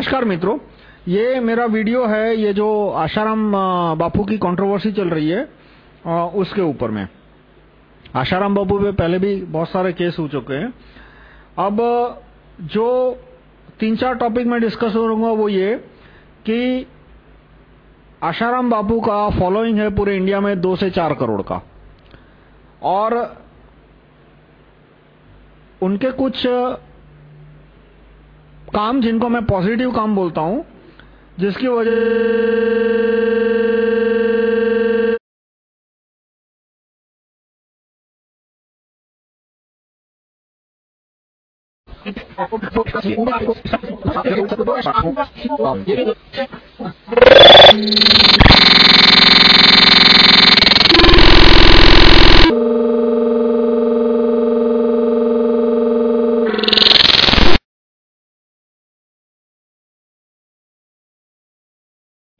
नमस्कार मित्रों, ये मेरा वीडियो है, ये जो आशाराम बापू की कंट्रोवर्सी चल रही है उसके ऊपर में। आशाराम बापू पे पहले भी बहुत सारे केस हो चुके हैं। अब, जो तीन चार टॉपिक में डिस्कस करूँगा वो ये कि आशाराम बापू का फॉलोइंग है पूरे इंडिया में दो से चार करोड़ का। और उनके कुछ काम जिनको मैं पॉजिटिव काम बोलता हूँ जिसकी वजह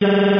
Yeah.